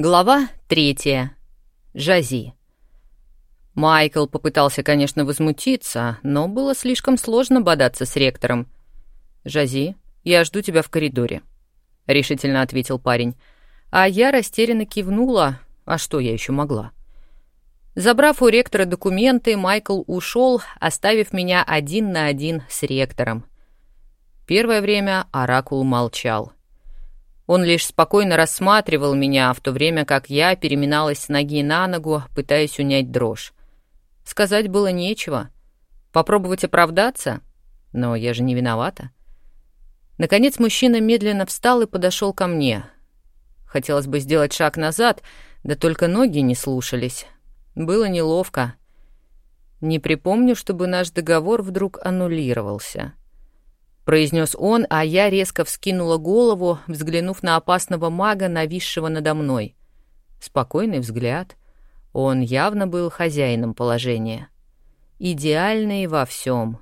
Глава третья. Жази. Майкл попытался, конечно, возмутиться, но было слишком сложно бодаться с ректором. «Жази, я жду тебя в коридоре», — решительно ответил парень. А я растерянно кивнула, а что я еще могла? Забрав у ректора документы, Майкл ушел, оставив меня один на один с ректором. Первое время Оракул молчал — он лишь спокойно рассматривал меня, в то время как я переминалась с ноги на ногу, пытаясь унять дрожь. Сказать было нечего. Попробовать оправдаться? Но я же не виновата. Наконец мужчина медленно встал и подошел ко мне. Хотелось бы сделать шаг назад, да только ноги не слушались. Было неловко. Не припомню, чтобы наш договор вдруг аннулировался произнес он, а я резко вскинула голову, взглянув на опасного мага, нависшего надо мной. Спокойный взгляд. Он явно был хозяином положения. Идеальный во всем.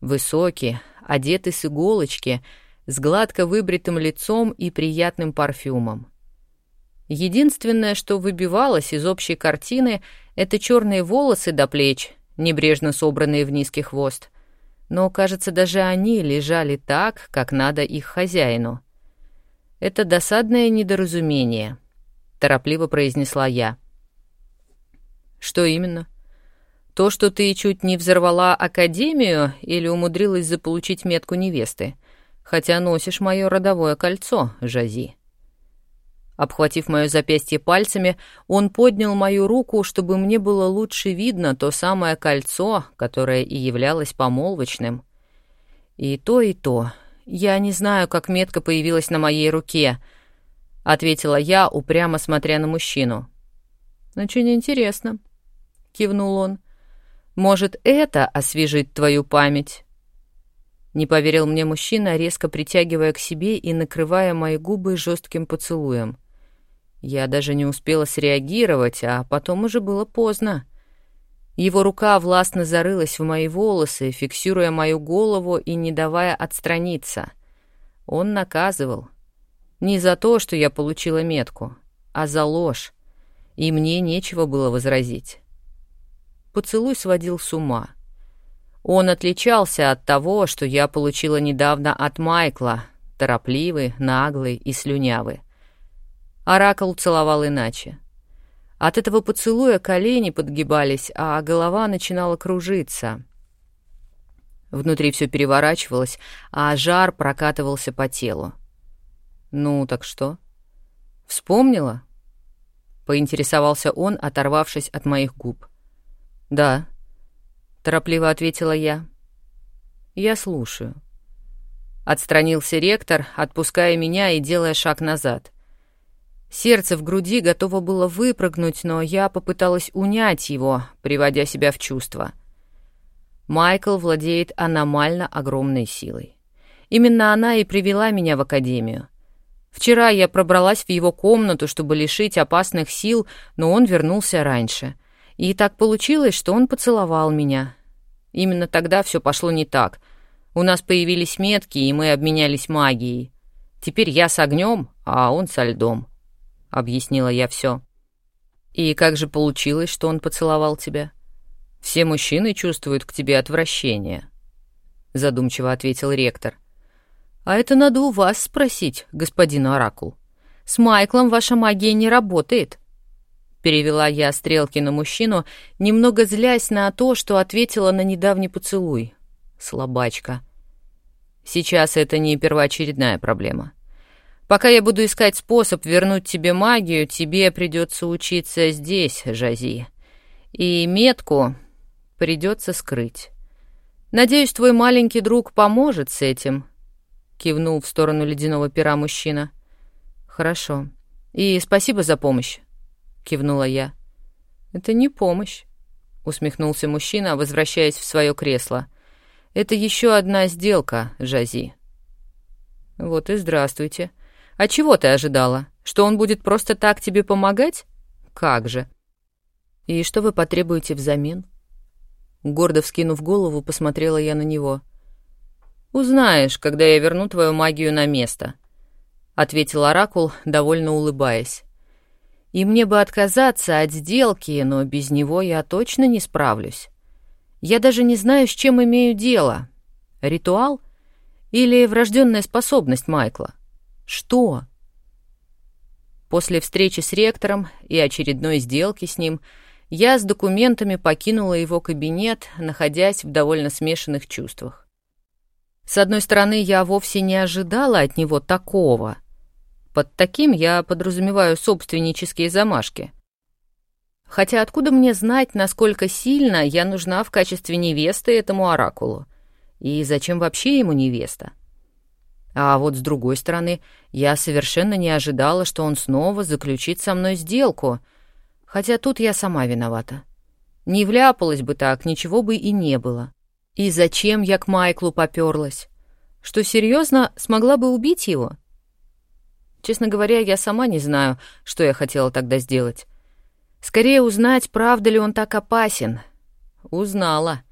Высокий, одетый с иголочки, с гладко выбритым лицом и приятным парфюмом. Единственное, что выбивалось из общей картины, это черные волосы до плеч, небрежно собранные в низкий хвост — но, кажется, даже они лежали так, как надо их хозяину. «Это досадное недоразумение», — торопливо произнесла я. «Что именно? То, что ты чуть не взорвала Академию или умудрилась заполучить метку невесты, хотя носишь мое родовое кольцо, Жази?» Обхватив мое запястье пальцами, он поднял мою руку, чтобы мне было лучше видно то самое кольцо, которое и являлось помолвочным. И то, и то. Я не знаю, как метка появилась на моей руке, — ответила я, упрямо смотря на мужчину. «Очень интересно», — кивнул он. «Может, это освежит твою память?» Не поверил мне мужчина, резко притягивая к себе и накрывая мои губы жестким поцелуем. Я даже не успела среагировать, а потом уже было поздно. Его рука властно зарылась в мои волосы, фиксируя мою голову и не давая отстраниться. Он наказывал. Не за то, что я получила метку, а за ложь. И мне нечего было возразить. Поцелуй сводил с ума. Он отличался от того, что я получила недавно от Майкла, торопливый, наглый и слюнявый. Оракул целовал иначе. От этого поцелуя колени подгибались, а голова начинала кружиться. Внутри все переворачивалось, а жар прокатывался по телу. «Ну, так что?» «Вспомнила?» — поинтересовался он, оторвавшись от моих губ. «Да», — торопливо ответила я. «Я слушаю». Отстранился ректор, отпуская меня и делая шаг назад — Сердце в груди готово было выпрыгнуть, но я попыталась унять его, приводя себя в чувство. Майкл владеет аномально огромной силой. Именно она и привела меня в академию. Вчера я пробралась в его комнату, чтобы лишить опасных сил, но он вернулся раньше. И так получилось, что он поцеловал меня. Именно тогда все пошло не так. У нас появились метки, и мы обменялись магией. Теперь я с огнем, а он со льдом. — объяснила я все. «И как же получилось, что он поцеловал тебя? Все мужчины чувствуют к тебе отвращение», — задумчиво ответил ректор. «А это надо у вас спросить, господин Оракул. С Майклом ваша магия не работает». Перевела я стрелки на мужчину, немного злясь на то, что ответила на недавний поцелуй. Слабачка. Сейчас это не первоочередная проблема. Пока я буду искать способ вернуть тебе магию, тебе придется учиться здесь, Жази. И метку придется скрыть. Надеюсь, твой маленький друг поможет с этим, кивнул в сторону ледяного пера мужчина. Хорошо. И спасибо за помощь, кивнула я. Это не помощь, усмехнулся мужчина, возвращаясь в свое кресло. Это еще одна сделка, Жази. Вот и здравствуйте. А чего ты ожидала? Что он будет просто так тебе помогать? Как же? И что вы потребуете взамен? Гордо вскинув голову, посмотрела я на него. Узнаешь, когда я верну твою магию на место, ответил оракул, довольно улыбаясь. И мне бы отказаться от сделки, но без него я точно не справлюсь. Я даже не знаю, с чем имею дело. Ритуал или врожденная способность Майкла? Что? После встречи с ректором и очередной сделки с ним я с документами покинула его кабинет, находясь в довольно смешанных чувствах. С одной стороны, я вовсе не ожидала от него такого. Под таким я подразумеваю собственнические замашки. Хотя откуда мне знать, насколько сильно я нужна в качестве невесты этому оракулу? И зачем вообще ему невеста? А вот с другой стороны, я совершенно не ожидала, что он снова заключит со мной сделку. Хотя тут я сама виновата. Не вляпалась бы так, ничего бы и не было. И зачем я к Майклу попёрлась? Что, серьезно, смогла бы убить его? Честно говоря, я сама не знаю, что я хотела тогда сделать. Скорее узнать, правда ли он так опасен. Узнала.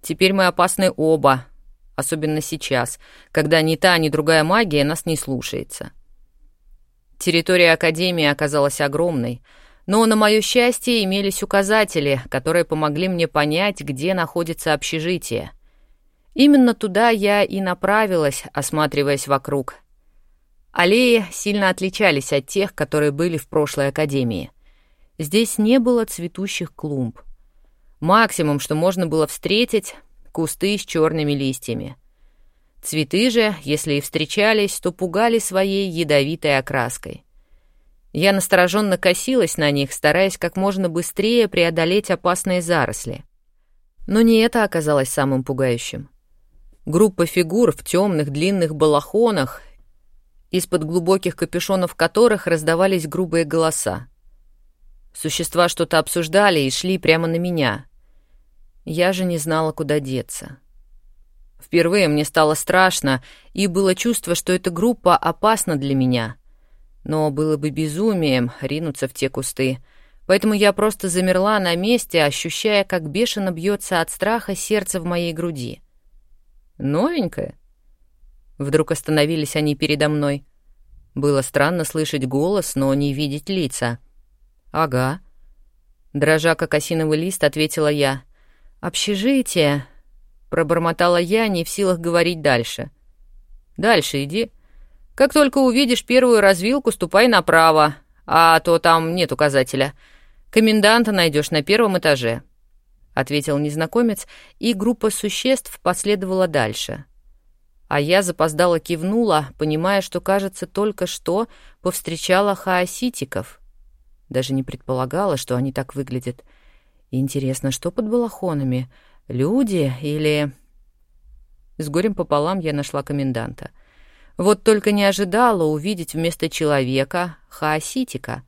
Теперь мы опасны оба, особенно сейчас, когда ни та, ни другая магия нас не слушается. Территория Академии оказалась огромной, но, на мое счастье, имелись указатели, которые помогли мне понять, где находится общежитие. Именно туда я и направилась, осматриваясь вокруг. Аллеи сильно отличались от тех, которые были в прошлой Академии. Здесь не было цветущих клумб. Максимум, что можно было встретить, кусты с черными листьями. Цветы же, если и встречались, то пугали своей ядовитой окраской. Я настороженно косилась на них, стараясь как можно быстрее преодолеть опасные заросли. Но не это оказалось самым пугающим. Группа фигур в темных длинных балахонах, из-под глубоких капюшонов которых раздавались грубые голоса. Существа что-то обсуждали и шли прямо на меня — я же не знала, куда деться. Впервые мне стало страшно, и было чувство, что эта группа опасна для меня. Но было бы безумием ринуться в те кусты, поэтому я просто замерла на месте, ощущая, как бешено бьется от страха сердце в моей груди. «Новенькая?» Вдруг остановились они передо мной. Было странно слышать голос, но не видеть лица. «Ага». Дрожа, как осиновый лист, ответила я — «Общежитие», — пробормотала я, не в силах говорить дальше. «Дальше иди. Как только увидишь первую развилку, ступай направо, а то там нет указателя. Коменданта найдешь на первом этаже», — ответил незнакомец, и группа существ последовала дальше. А я запоздала кивнула, понимая, что, кажется, только что повстречала хаоситиков. Даже не предполагала, что они так выглядят — Интересно, что под балахонами? Люди или... С горем пополам я нашла коменданта. Вот только не ожидала увидеть вместо человека хаоситика.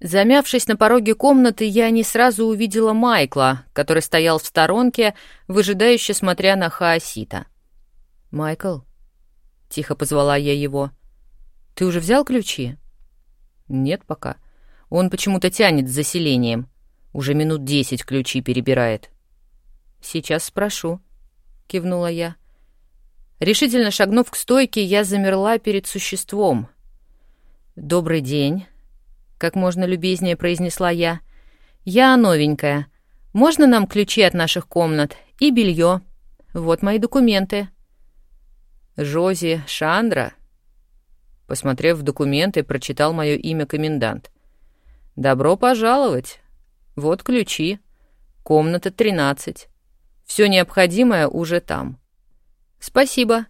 Замявшись на пороге комнаты, я не сразу увидела Майкла, который стоял в сторонке, выжидающе смотря на хаосита. «Майкл?» — тихо позвала я его. «Ты уже взял ключи?» «Нет пока. Он почему-то тянет с заселением». Уже минут десять ключи перебирает. «Сейчас спрошу», — кивнула я. Решительно шагнув к стойке, я замерла перед существом. «Добрый день», — как можно любезнее произнесла я. «Я новенькая. Можно нам ключи от наших комнат и белье? Вот мои документы». «Жози Шандра?» Посмотрев в документы, прочитал мое имя комендант. «Добро пожаловать. Вот ключи. Комната 13. Все необходимое уже там. Спасибо.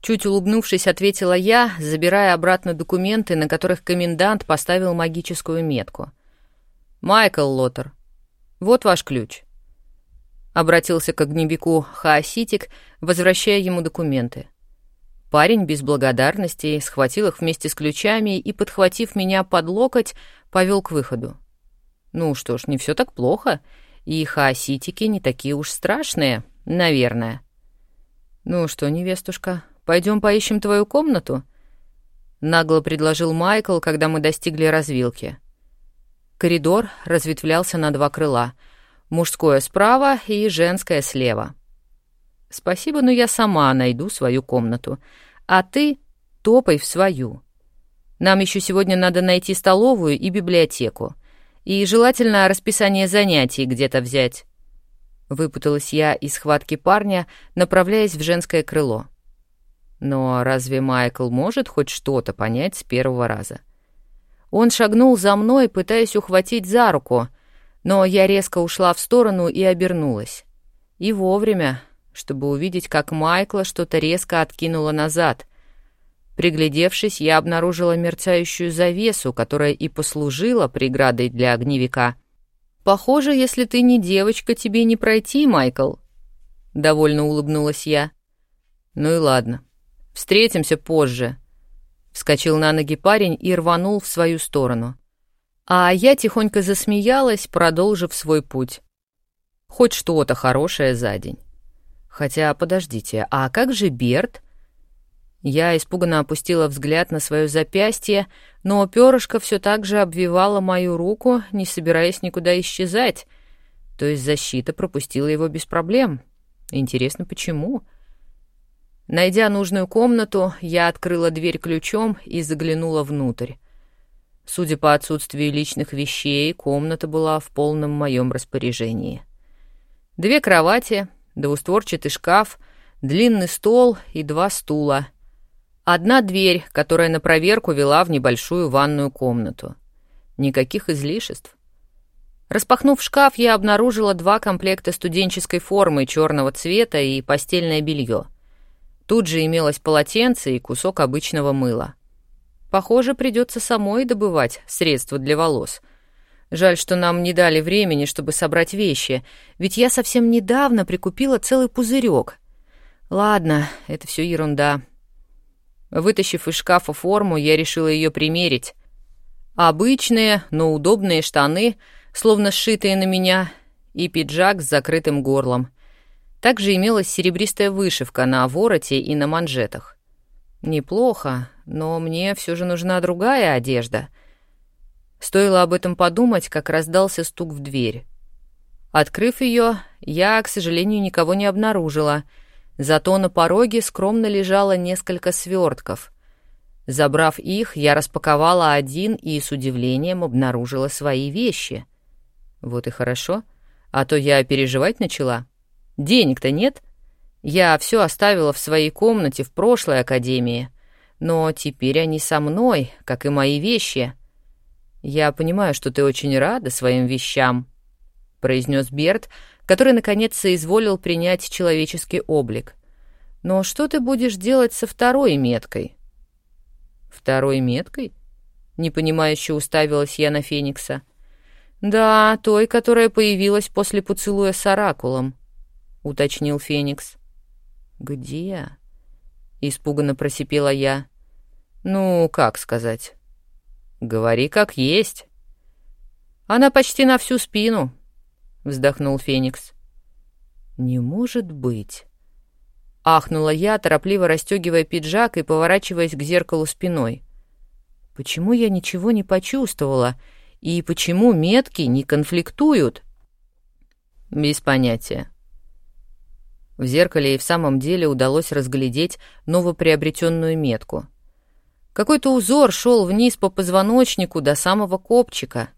Чуть улыбнувшись, ответила я, забирая обратно документы, на которых комендант поставил магическую метку. «Майкл Лотер, вот ваш ключ». Обратился к огневику Хаоситик, возвращая ему документы. Парень без благодарности схватил их вместе с ключами и, подхватив меня под локоть, повел к выходу. Ну что ж, не все так плохо, и хаоситики не такие уж страшные, наверное. Ну что, невестушка, пойдем поищем твою комнату? Нагло предложил Майкл, когда мы достигли развилки. Коридор разветвлялся на два крыла. Мужское справа и женское слева. Спасибо, но я сама найду свою комнату. А ты топай в свою. Нам еще сегодня надо найти столовую и библиотеку. И желательно расписание занятий где-то взять. Выпуталась я из схватки парня, направляясь в женское крыло. Но разве Майкл может хоть что-то понять с первого раза? Он шагнул за мной, пытаясь ухватить за руку, но я резко ушла в сторону и обернулась. И вовремя, чтобы увидеть, как Майкла что-то резко откинуло назад. Приглядевшись, я обнаружила мерцающую завесу, которая и послужила преградой для огневика. «Похоже, если ты не девочка, тебе не пройти, Майкл», — довольно улыбнулась я. «Ну и ладно. Встретимся позже», — вскочил на ноги парень и рванул в свою сторону. А я тихонько засмеялась, продолжив свой путь. Хоть что-то хорошее за день. Хотя, подождите, а как же Берт? Я испуганно опустила взгляд на свое запястье, но перышко все так же обвивало мою руку, не собираясь никуда исчезать. То есть защита пропустила его без проблем. Интересно, почему? Найдя нужную комнату, я открыла дверь ключом и заглянула внутрь. Судя по отсутствию личных вещей, комната была в полном моем распоряжении. Две кровати, двустворчатый шкаф, длинный стол и два стула. Одна дверь, которая на проверку вела в небольшую ванную комнату. Никаких излишеств. Распахнув шкаф, я обнаружила два комплекта студенческой формы черного цвета и постельное белье. Тут же имелось полотенце и кусок обычного мыла. Похоже, придется самой добывать средства для волос. Жаль, что нам не дали времени, чтобы собрать вещи, ведь я совсем недавно прикупила целый пузырек. Ладно, это все ерунда. Вытащив из шкафа форму, я решила ее примерить. Обычные, но удобные штаны, словно сшитые на меня, и пиджак с закрытым горлом. Также имелась серебристая вышивка на вороте и на манжетах. Неплохо, но мне все же нужна другая одежда — Стоило об этом подумать, как раздался стук в дверь. Открыв ее, я, к сожалению, никого не обнаружила, зато на пороге скромно лежало несколько свертков. Забрав их, я распаковала один и с удивлением обнаружила свои вещи. Вот и хорошо, а то я переживать начала. Денег-то нет. Я все оставила в своей комнате в прошлой академии, но теперь они со мной, как и мои вещи — «Я понимаю, что ты очень рада своим вещам», — произнес Берт, который, наконец, соизволил принять человеческий облик. «Но что ты будешь делать со второй меткой?» «Второй меткой?» — непонимающе уставилась я на Феникса. «Да, той, которая появилась после поцелуя с Оракулом», — уточнил Феникс. «Где?» — испуганно просипела я. «Ну, как сказать?» Говори как есть. Она почти на всю спину, вздохнул Феникс. Не может быть. Ахнула я, торопливо расстегивая пиджак и поворачиваясь к зеркалу спиной. Почему я ничего не почувствовала? И почему метки не конфликтуют? Без понятия. В зеркале и в самом деле удалось разглядеть новоприобретенную метку — какой-то узор шел вниз по позвоночнику до самого копчика.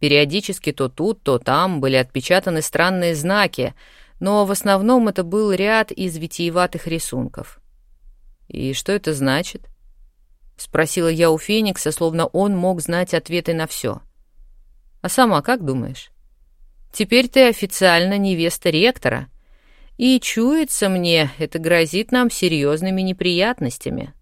Периодически то тут, то там были отпечатаны странные знаки, но в основном это был ряд из витиеватых рисунков. «И что это значит?» — спросила я у Феникса, словно он мог знать ответы на все. «А сама как думаешь? Теперь ты официально невеста ректора, и чуется мне, это грозит нам серьезными неприятностями».